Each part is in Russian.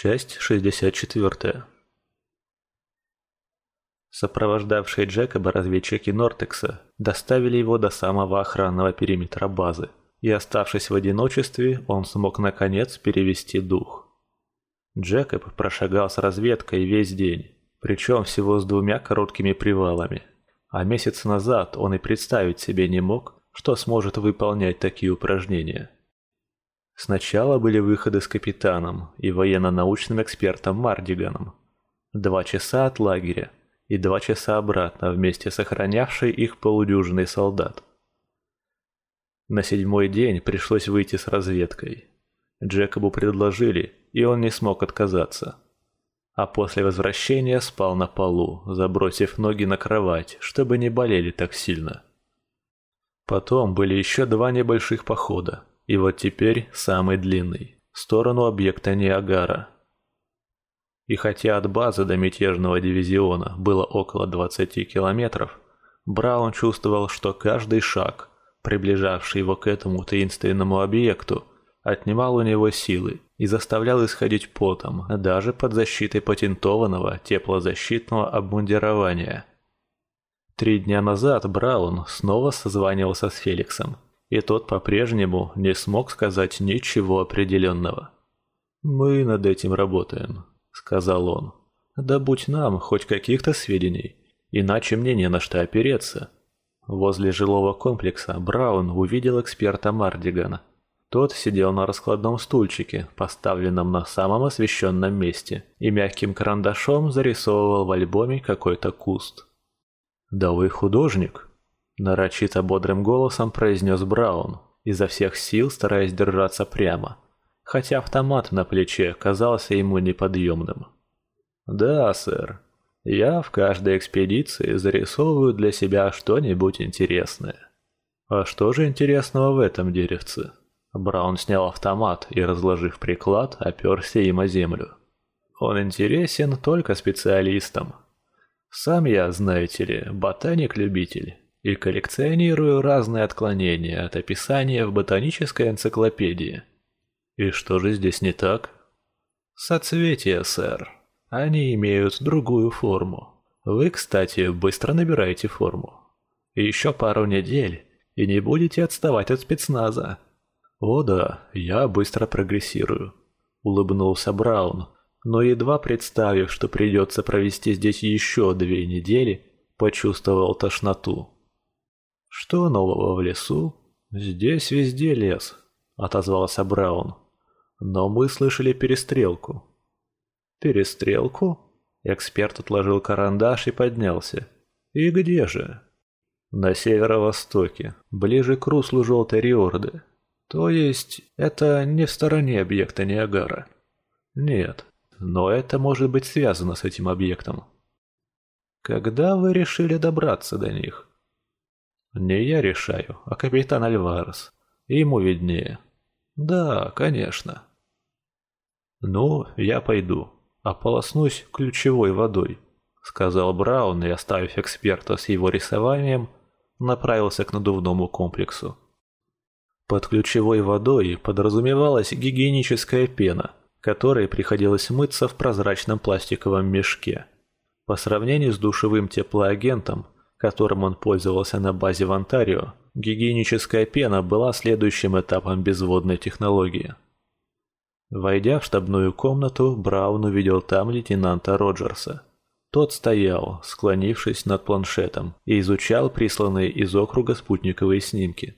Часть 64. Сопровождавшие Джекоба разведчики Нортекса доставили его до самого охранного периметра базы, и оставшись в одиночестве, он смог наконец перевести дух. Джекоб прошагал с разведкой весь день, причем всего с двумя короткими привалами. А месяц назад он и представить себе не мог, что сможет выполнять такие упражнения. Сначала были выходы с капитаном и военно-научным экспертом Мардиганом. Два часа от лагеря и два часа обратно вместе с охранявшей их полудюжиной солдат. На седьмой день пришлось выйти с разведкой. Джекобу предложили, и он не смог отказаться. А после возвращения спал на полу, забросив ноги на кровать, чтобы не болели так сильно. Потом были еще два небольших похода, и вот теперь самый длинный, в сторону объекта Ниагара. И хотя от базы до мятежного дивизиона было около 20 километров, Браун чувствовал, что каждый шаг, приближавший его к этому таинственному объекту, отнимал у него силы и заставлял исходить потом, даже под защитой патентованного теплозащитного обмундирования. Три дня назад Браун снова созванивался с Феликсом и тот по-прежнему не смог сказать ничего определенного. «Мы над этим работаем», — сказал он. «Да будь нам хоть каких-то сведений, иначе мне не на что опереться». Возле жилого комплекса Браун увидел эксперта Мардигана. Тот сидел на раскладном стульчике, поставленном на самом освещенном месте, и мягким карандашом зарисовывал в альбоме какой-то куст. «Да вы художник?» Нарочито бодрым голосом произнес Браун, изо всех сил стараясь держаться прямо, хотя автомат на плече казался ему неподъемным. «Да, сэр. Я в каждой экспедиции зарисовываю для себя что-нибудь интересное». «А что же интересного в этом деревце?» Браун снял автомат и, разложив приклад, оперся им о землю. «Он интересен только специалистам. Сам я, знаете ли, ботаник-любитель» и коллекционирую разные отклонения от описания в ботанической энциклопедии. И что же здесь не так? Соцветия, сэр. Они имеют другую форму. Вы, кстати, быстро набираете форму. Еще пару недель, и не будете отставать от спецназа. О да, я быстро прогрессирую. Улыбнулся Браун, но едва представив, что придется провести здесь еще две недели, почувствовал тошноту. «Что нового в лесу?» «Здесь везде лес», — отозвался Браун. «Но мы слышали перестрелку». «Перестрелку?» Эксперт отложил карандаш и поднялся. «И где же?» «На северо-востоке, ближе к руслу Желтой Риорды. То есть, это не в стороне объекта Ниагара?» «Нет, но это может быть связано с этим объектом». «Когда вы решили добраться до них?» Не я решаю, а капитан Альварес. Ему виднее. Да, конечно. Ну, я пойду. Ополоснусь ключевой водой, сказал Браун и, оставив эксперта с его рисованием, направился к надувному комплексу. Под ключевой водой подразумевалась гигиеническая пена, которой приходилось мыться в прозрачном пластиковом мешке. По сравнению с душевым теплоагентом, которым он пользовался на базе в Онтарио, гигиеническая пена была следующим этапом безводной технологии. Войдя в штабную комнату, Браун увидел там лейтенанта Роджерса. Тот стоял, склонившись над планшетом, и изучал присланные из округа спутниковые снимки.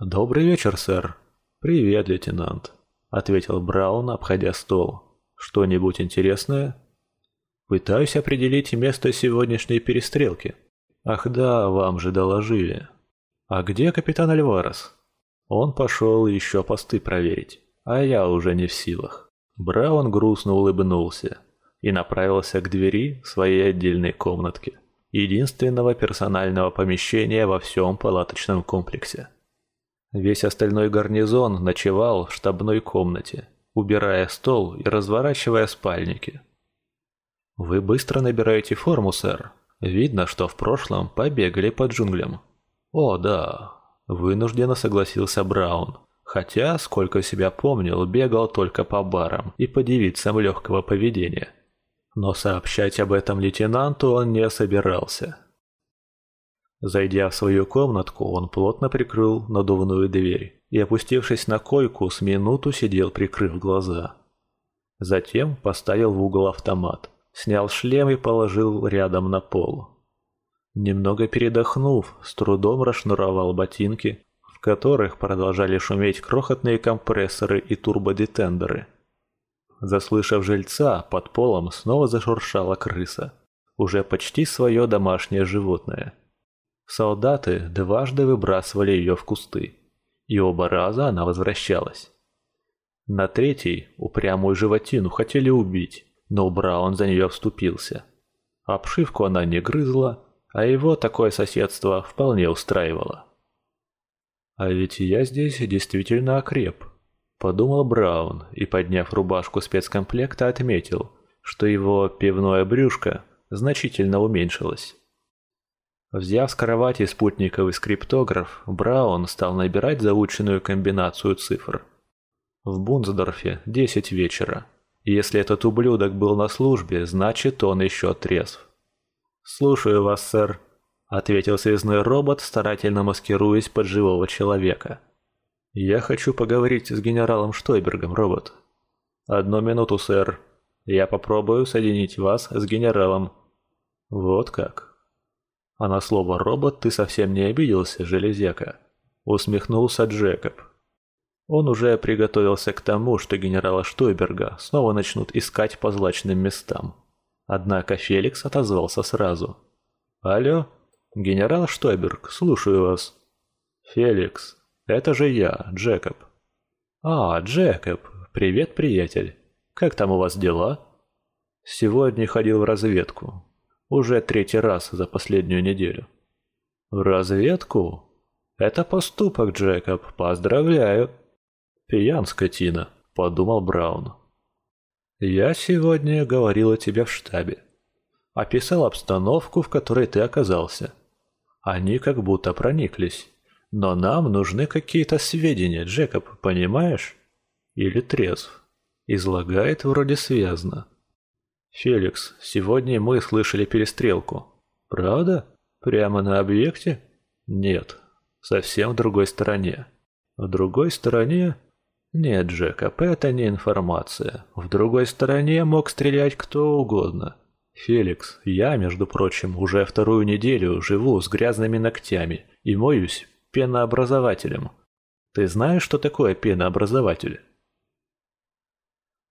«Добрый вечер, сэр». «Привет, лейтенант», — ответил Браун, обходя стол. «Что-нибудь интересное?» Пытаюсь определить место сегодняшней перестрелки. Ах да, вам же доложили. А где капитан Альварес? Он пошел еще посты проверить, а я уже не в силах. Браун грустно улыбнулся и направился к двери своей отдельной комнатки, единственного персонального помещения во всем палаточном комплексе. Весь остальной гарнизон ночевал в штабной комнате, убирая стол и разворачивая спальники – «Вы быстро набираете форму, сэр. Видно, что в прошлом побегали по джунглям». «О, да», – вынужденно согласился Браун, Хотя, сколько себя помнил, бегал только по барам и по девицам легкого поведения. Но сообщать об этом лейтенанту он не собирался. Зайдя в свою комнатку, он плотно прикрыл надувную дверь и, опустившись на койку, с минуту сидел, прикрыв глаза. Затем поставил в угол автомат, снял шлем и положил рядом на пол. Немного передохнув, с трудом расшнуровал ботинки, в которых продолжали шуметь крохотные компрессоры и турбодетендеры. Заслышав жильца, под полом снова зашуршала крыса. Уже почти свое домашнее животное. Солдаты дважды выбрасывали ее в кусты, и оба раза она возвращалась. На третий упрямую животину хотели убить, но Браун за нее вступился. Обшивку она не грызла, а его такое соседство вполне устраивало. «А ведь я здесь действительно окреп», – подумал Браун и, подняв рубашку спецкомплекта, отметил, что его пивное брюшко значительно уменьшилось. Взяв с кровати спутниковый скриптограф, Браун стал набирать заученную комбинацию цифр. В Бунсдорфе 10 вечера. Если этот ублюдок был на службе, значит он еще трезв. «Слушаю вас, сэр», — ответил связной робот, старательно маскируясь под живого человека. «Я хочу поговорить с генералом Штойбергом, робот». «Одну минуту, сэр. Я попробую соединить вас с генералом». «Вот как». А на слово «робот» ты совсем не обиделся, железяка. Усмехнулся Джекоб. Он уже приготовился к тому, что генерала Штойберга снова начнут искать по злачным местам. Однако Феликс отозвался сразу. «Алло, генерал Штойберг, слушаю вас». «Феликс, это же я, Джекоб». «А, Джекоб, привет, приятель. Как там у вас дела?» «Сегодня ходил в разведку. Уже третий раз за последнюю неделю. В разведку? Это поступок, Джекоб, поздравляю. Пьян, скотина, подумал Браун. Я сегодня говорил о тебе в штабе. Описал обстановку, в которой ты оказался. Они как будто прониклись. Но нам нужны какие-то сведения, Джекоб, понимаешь? Или трезв. Излагает вроде связно. «Феликс, сегодня мы слышали перестрелку. Правда? Прямо на объекте?» «Нет, совсем в другой стороне». «В другой стороне?» «Нет, Джекоб, это не информация. В другой стороне мог стрелять кто угодно». «Феликс, я, между прочим, уже вторую неделю живу с грязными ногтями и моюсь пенообразователем. Ты знаешь, что такое пенообразователь?»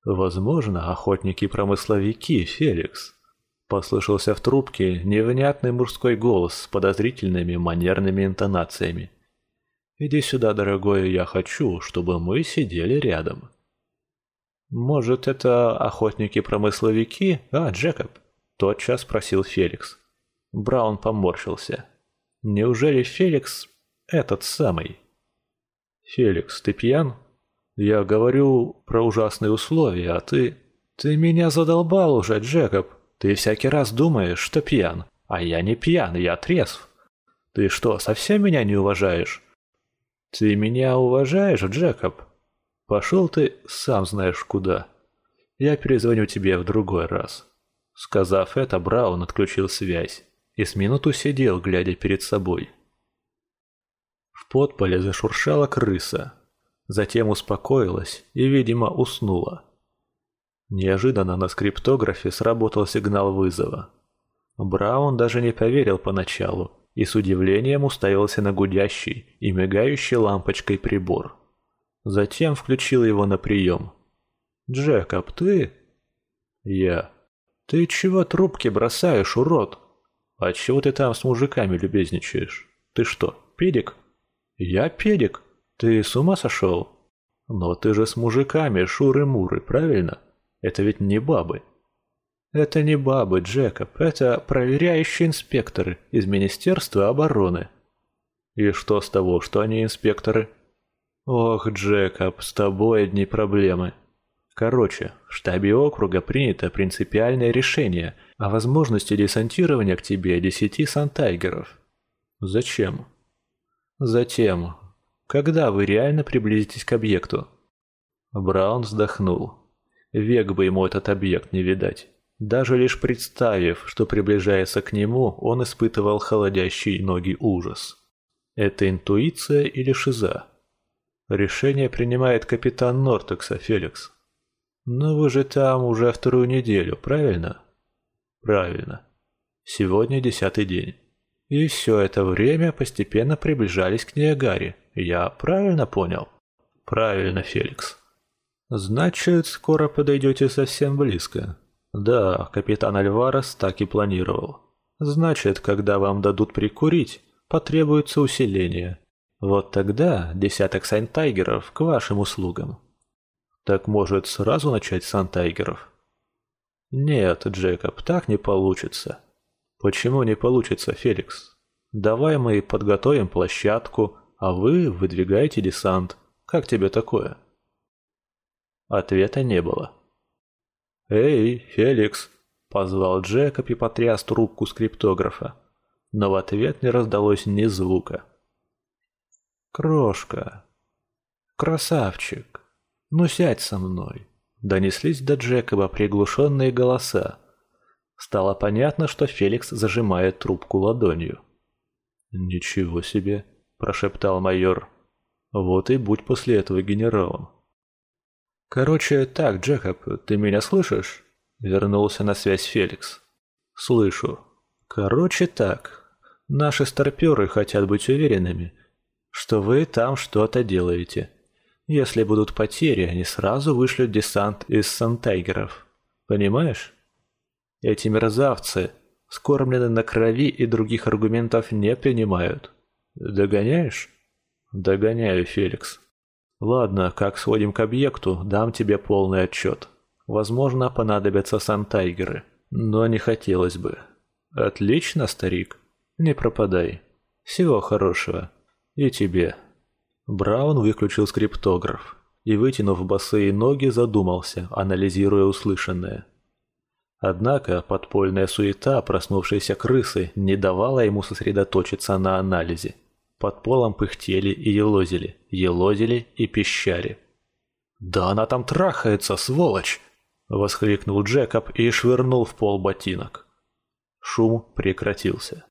«Возможно, охотники-промысловики, Феликс», — послышался в трубке невнятный мужской голос с подозрительными манерными интонациями. «Иди сюда, дорогой, я хочу, чтобы мы сидели рядом». «Может, это охотники-промысловики, а, Джекоб?» — тотчас спросил Феликс. Браун поморщился. «Неужели Феликс этот самый?» «Феликс, ты пьян?» Я говорю про ужасные условия, а ты... Ты меня задолбал уже, Джекоб. Ты всякий раз думаешь, что пьян. А я не пьян, я трезв. Ты что, совсем меня не уважаешь? Ты меня уважаешь, Джекоб? Пошел ты сам знаешь куда. Я перезвоню тебе в другой раз. Сказав это, Браун отключил связь и с минуту сидел, глядя перед собой. В подполе зашуршала крыса, Затем успокоилась и, видимо, уснула. Неожиданно на скриптографе сработал сигнал вызова. Браун даже не поверил поначалу и с удивлением уставился на гудящий и мигающий лампочкой прибор. Затем включил его на прием. «Джекоб, ты?» «Я». «Ты чего трубки бросаешь, урод?» «А чего ты там с мужиками любезничаешь? Ты что, педик?» «Я педик?» Ты с ума сошел? Но ты же с мужиками шуры-муры, правильно? Это ведь не бабы. Это не бабы, Джекоб, это проверяющие инспекторы из Министерства обороны. И что с того, что они инспекторы? Ох, Джекоб, с тобой одни проблемы. Короче, в штабе округа принято принципиальное решение о возможности десантирования к тебе десяти сантайгеров. Зачем? Затем, Когда вы реально приблизитесь к объекту?» Браун вздохнул. Век бы ему этот объект не видать. Даже лишь представив, что приближается к нему, он испытывал холодящий ноги ужас. Это интуиция или шиза? Решение принимает капитан Нортекса, Феликс. Но вы же там уже вторую неделю, правильно? Правильно. Сегодня десятый день. И все это время постепенно приближались к Ниагаре. Я правильно понял? Правильно, Феликс. Значит, скоро подойдете совсем близко. Да, капитан Альварес так и планировал. Значит, когда вам дадут прикурить, потребуется усиление. Вот тогда десяток сантайгеров к вашим услугам. Так может сразу начать с сантайгеров? Нет, Джекоб, так не получится. Почему не получится, Феликс? Давай мы подготовим площадку, а вы выдвигаете десант. Как тебе такое? Ответа не было. «Эй, Феликс!» – позвал Джекоб и потряс трубку скриптографа. Но в ответ не раздалось ни звука. «Крошка! Красавчик! Ну сядь со мной!» Донеслись до Джекоба приглушенные голоса. Стало понятно, что Феликс зажимает трубку ладонью. «Ничего себе!» – прошептал майор. «Вот и будь после этого генералом». «Короче, так, Джекоб, ты меня слышишь?» Вернулся на связь Феликс. «Слышу. Короче, так. Наши старперы хотят быть уверенными, что вы там что-то делаете. Если будут потери, они сразу вышлют десант из сантайгеров. Понимаешь? Эти мерзавцы скормлены на крови и других аргументов не принимают. Догоняешь? Догоняю, Феликс. Ладно, как сходим к объекту, дам тебе полный отчет. Возможно, понадобятся сантайгеры, но не хотелось бы. Отлично, старик. Не пропадай. Всего хорошего. И тебе. Браун выключил скриптограф и, вытянув босые ноги, задумался, анализируя услышанное. Однако подпольная суета проснувшейся крысы не давала ему сосредоточиться на анализе. Под полом пыхтели и елозили, елозили и пищали. «Да она там трахается, сволочь!» — воскликнул Джекоб и швырнул в пол ботинок. Шум прекратился.